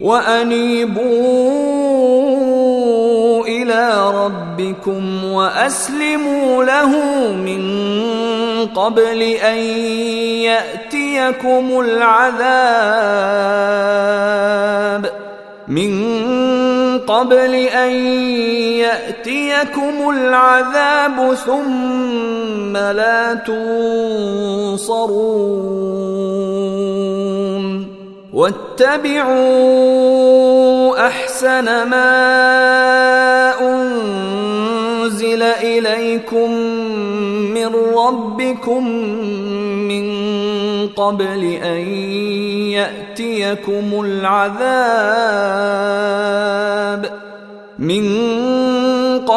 وأنيبوا إلى ربكم وأسلموا له من قبل أن يأتيكم العذاب من قبل أن يأتيكم العذاب ثم لا تنصرون واتبعوا أحسن ما أنزل إليكم من ربكم من قبل أن يأتيكم العذاب من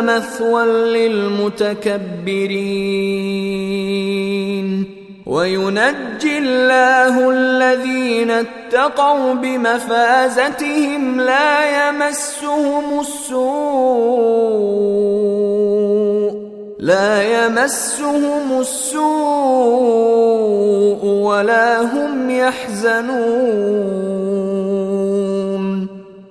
مثوى للمتكبرين. وينجي الله الذين اتقوا بمفازتهم لا يمسهم السوء لا يمسهم السوء ولا هم يحزنون.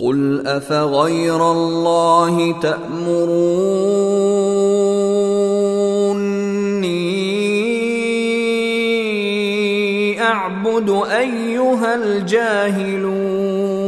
قل افغير الله تامروني اعبد ايها الجاهلون